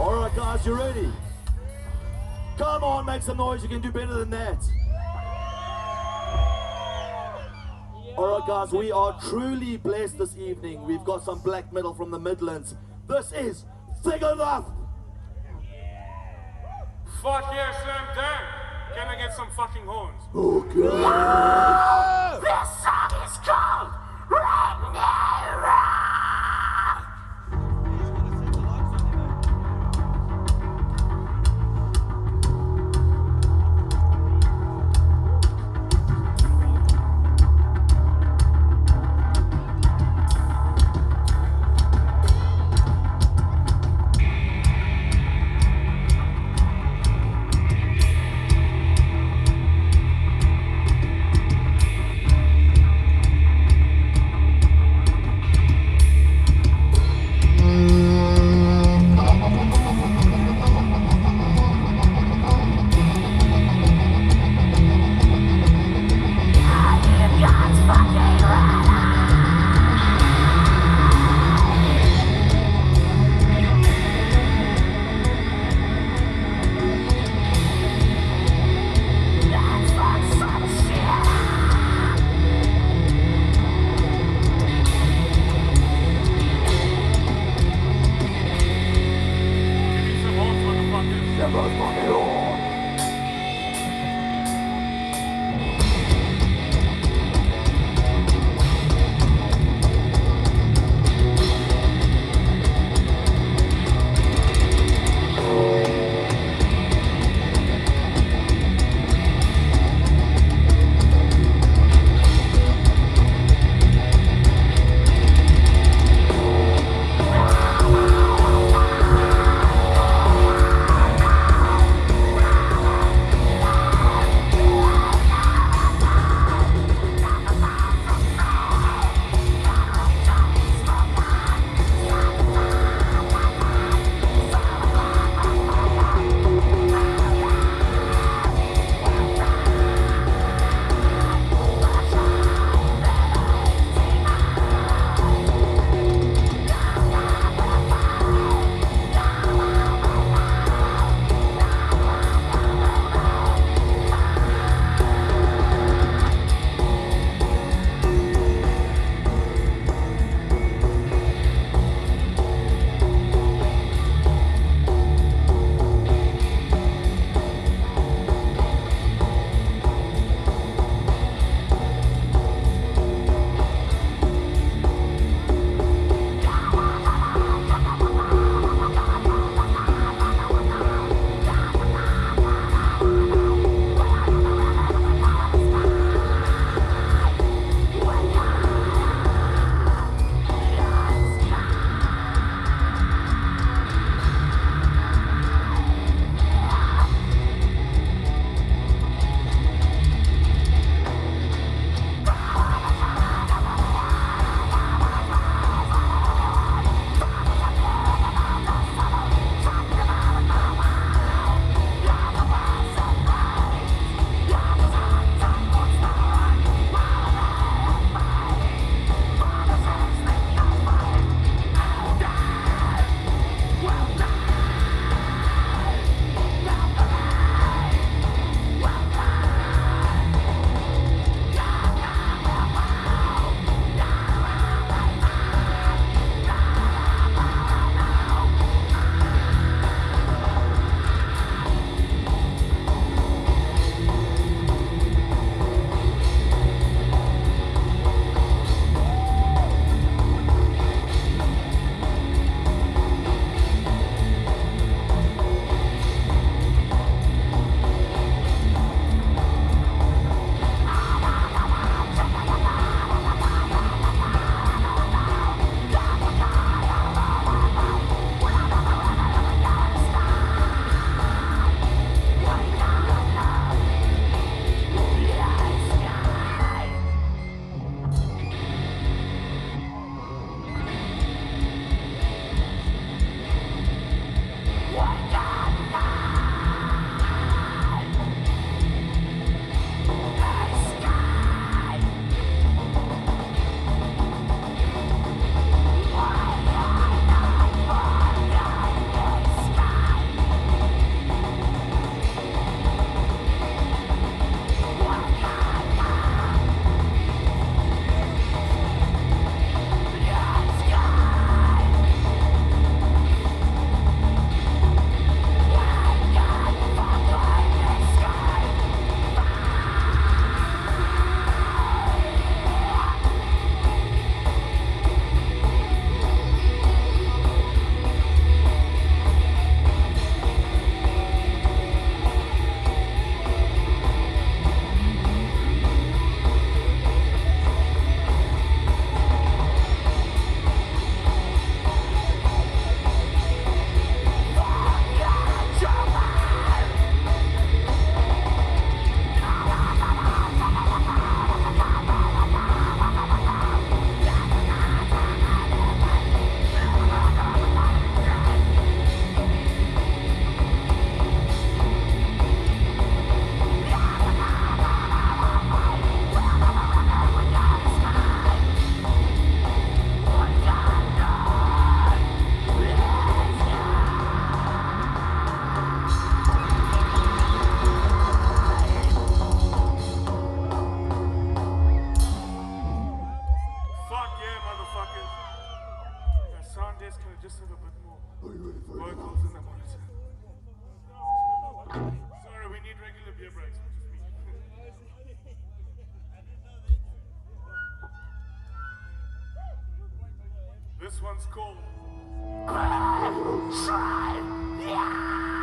All right, guys, you ready? Come on, make some noise. You can do better than that. All right, guys, we are truly blessed this evening. We've got some black metal from the Midlands. This is Thick Enough. Fuck yeah, Slam Dank. Can I get some fucking horns? This song is called one's called. Fuck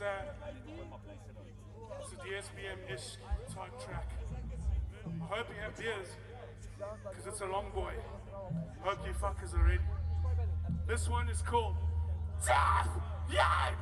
It's a DSBM-ish type track. I hope you have beers, because it's a long boy. Hope you fuckers are ready. This one is called Death! Yeah!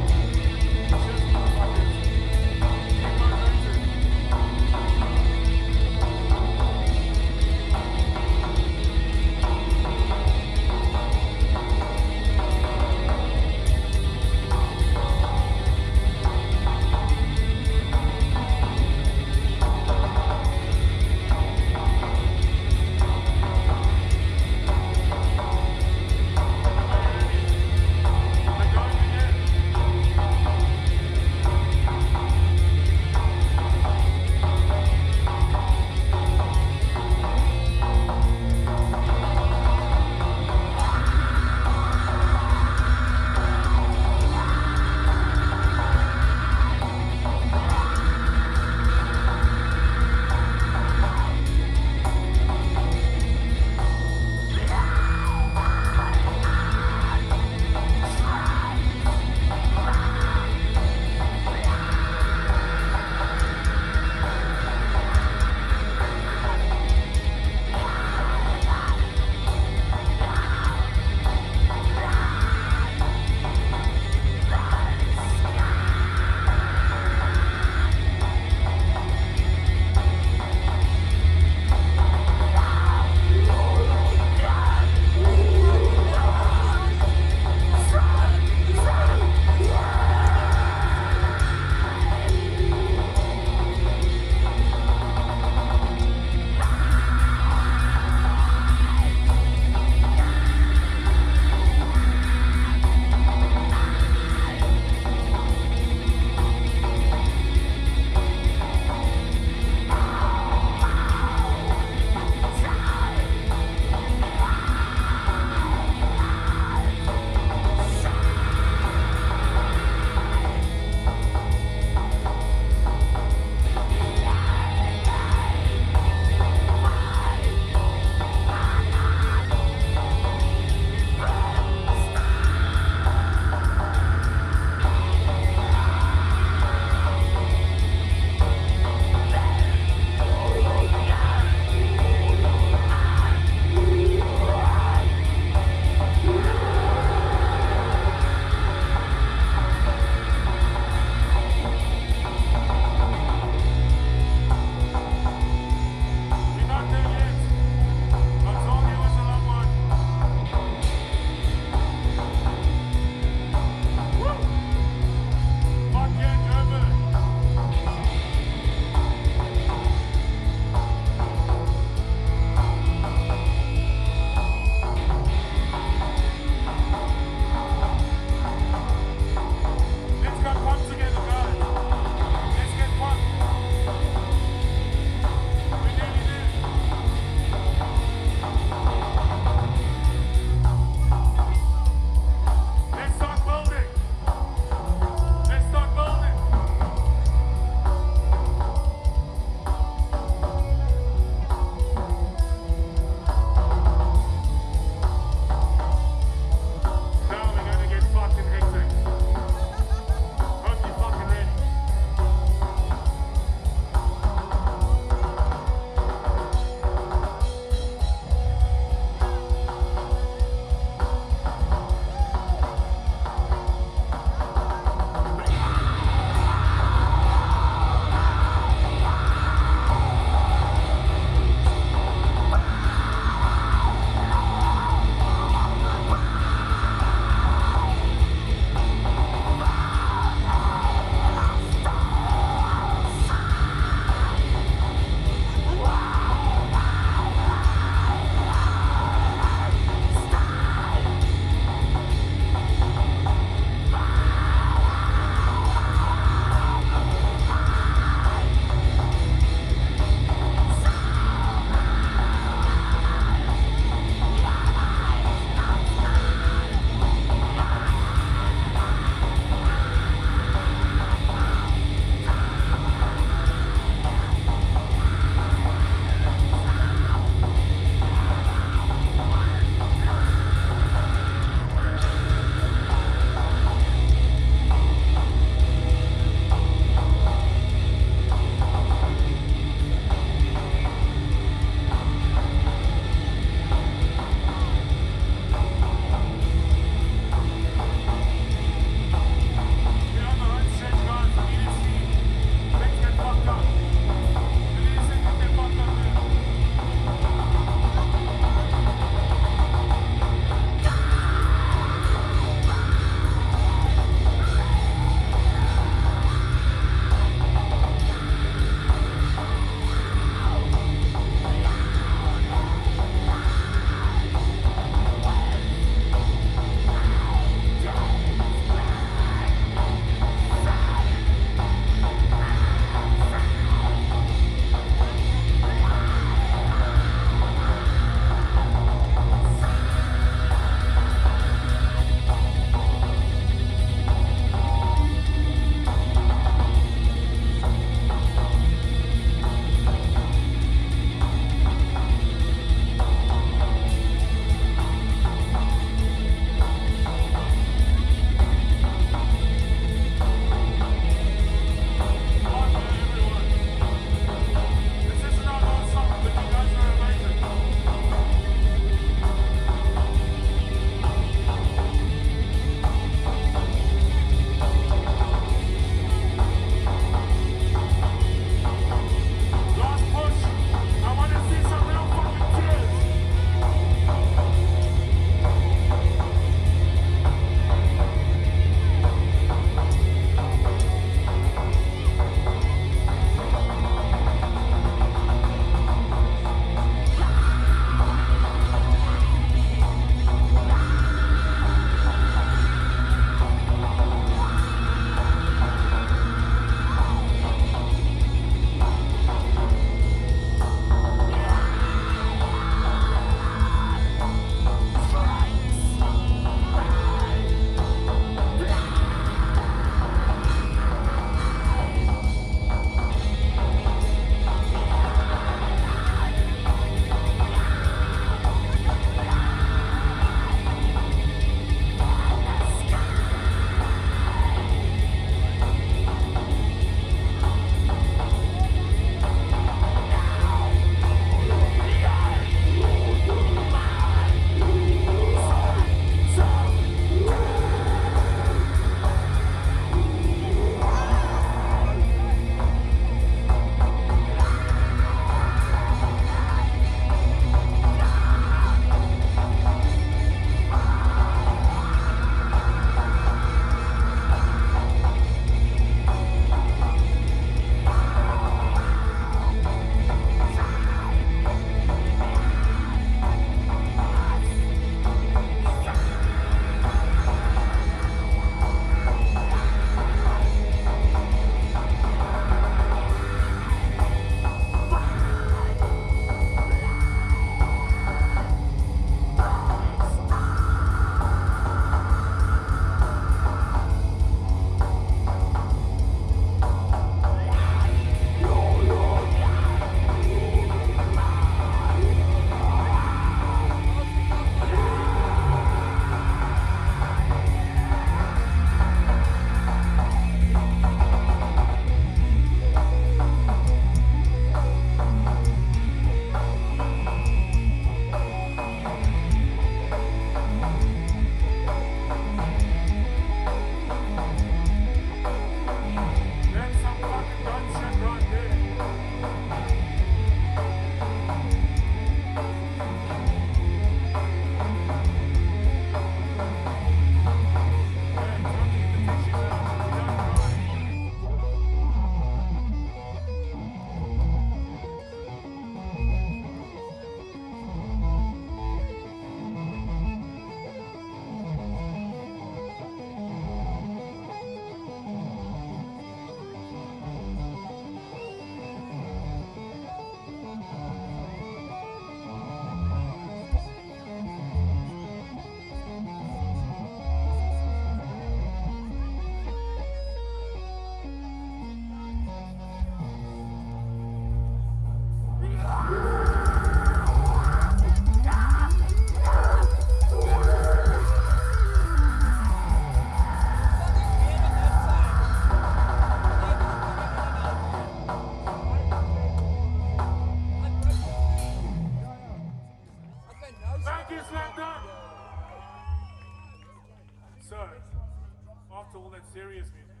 Serious music,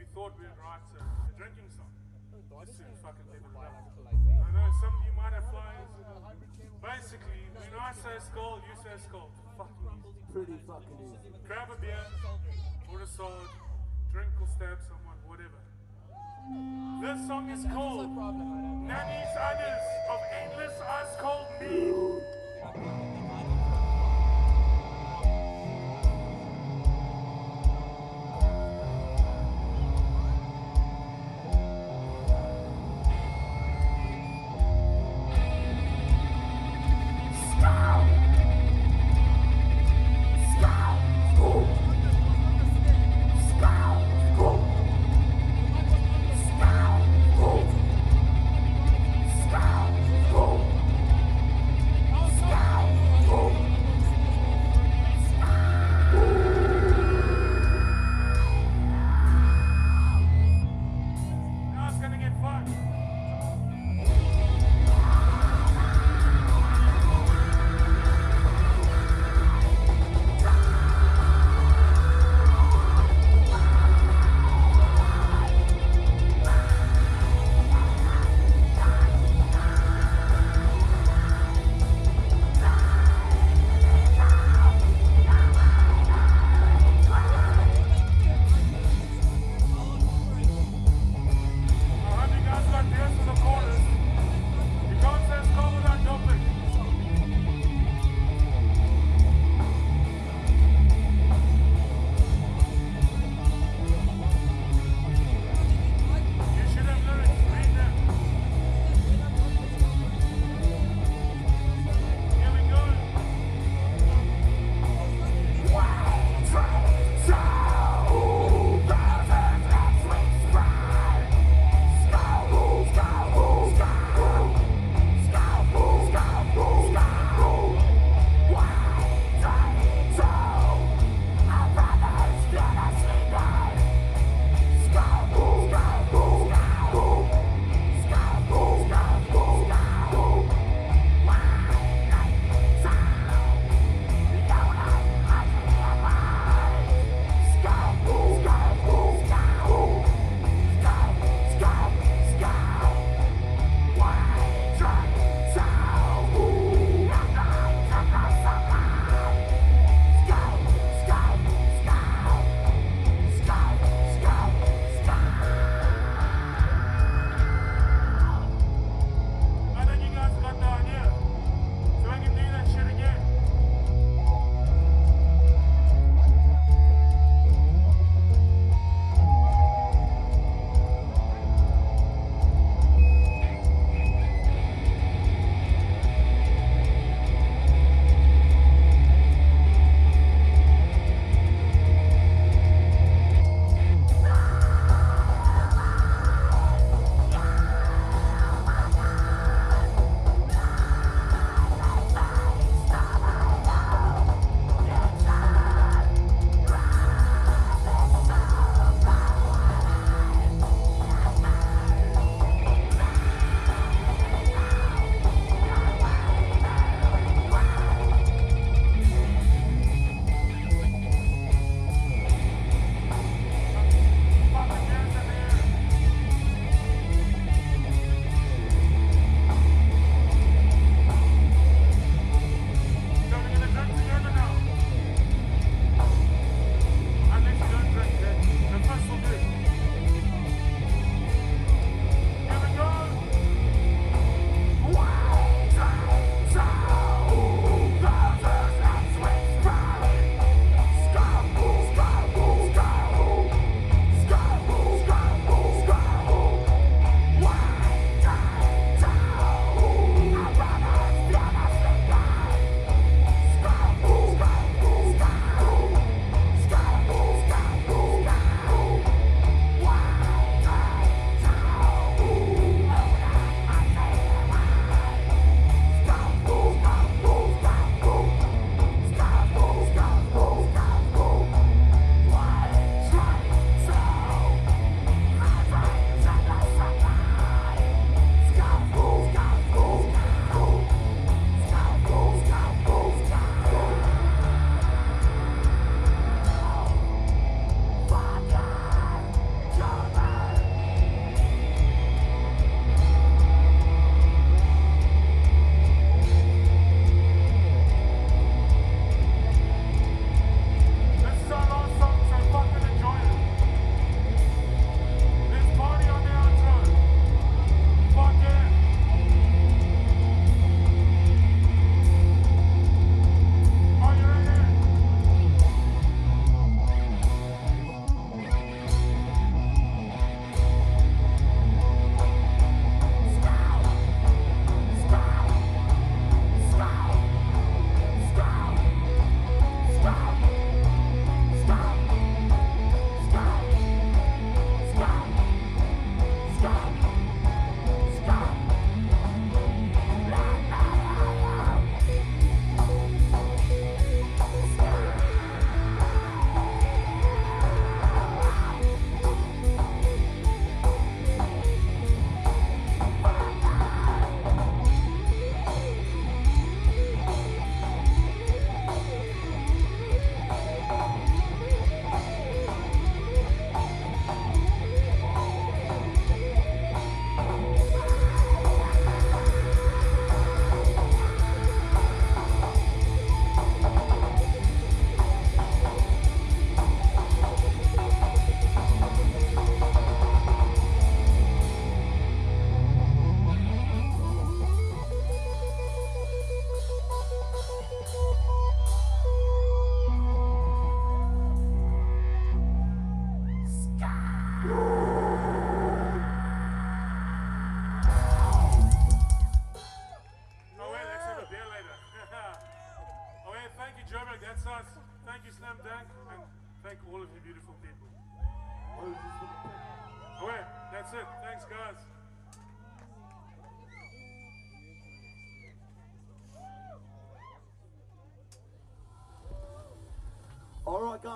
we thought we'd write a, a drinking song. Just to fucking level it up. I know some of you might have flies. Basically, when I say skull, you say skull. Fucking easy. Pretty fucking easy. Grab a beer, or a sword, drink or stab someone, whatever. This song is called Nanny's Others of Endless Ice Cold Mead.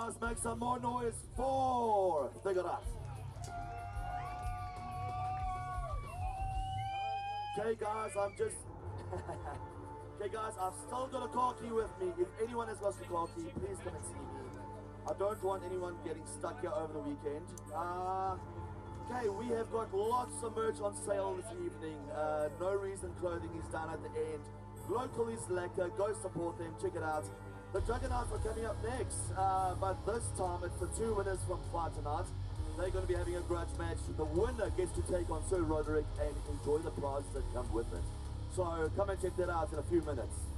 Make some more noise for Figure Out. Okay guys, I'm just... okay guys, I've still got a car key with me. If anyone has lost a car key, please come and see me. I don't want anyone getting stuck here over the weekend. Uh, okay, we have got lots of merch on sale this evening. Uh, no Reason Clothing is down at the end. Local is lekker. Go support them. Check it out. The Juggernauts are coming up next, uh, but this time it's the two winners from Tonight. They're going to be having a grudge match. The winner gets to take on Sir Roderick and enjoy the prizes that come with it. So come and check that out in a few minutes.